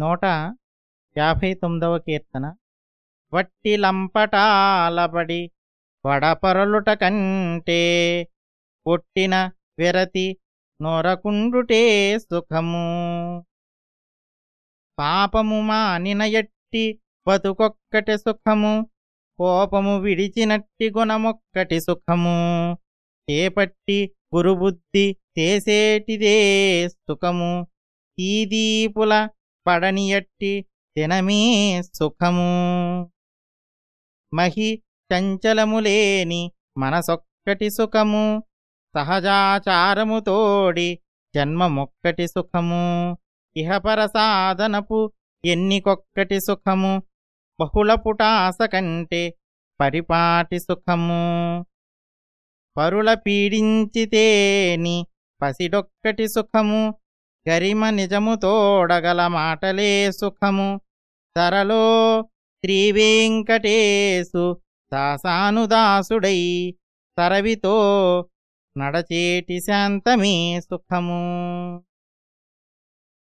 నూట యాభై తొమ్మిదవ కీర్తన. వట్టి లంపటాలబడి వడపరలుట కంటే పొట్టిన వెరతి నొరకుండుటే సుఖము. పాపము మానిన ఎట్టి బతుకొక్కటి సుఖము. కోపము విడిచినట్టి గుణమొక్కటి సుఖము. చేపట్టి గురుబుద్ధి చేసేటిదే సుఖము. ఈదీపుల పడనియట్టి తినమే సుఖము. మహి చంచలములేని మనసొక్కటి సుఖము. సహజాచారముతోడి జన్మమొక్కటి సుఖము. ఇహపర సాధనపు ఎన్నికొక్కటి సుఖము. బహుళపుటాస కంటే పరిపాటి సుఖము. పరుల పీడించితేని పసిడొక్కటి సుఖము. గరిమ నిజము తోడగల మాటలే సుఖము. సరలో శ్రీవేంకటేశు దాసానుదాసుడై సరవితో నడచేటి శాంతమే సుఖము.